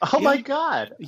Oh my god!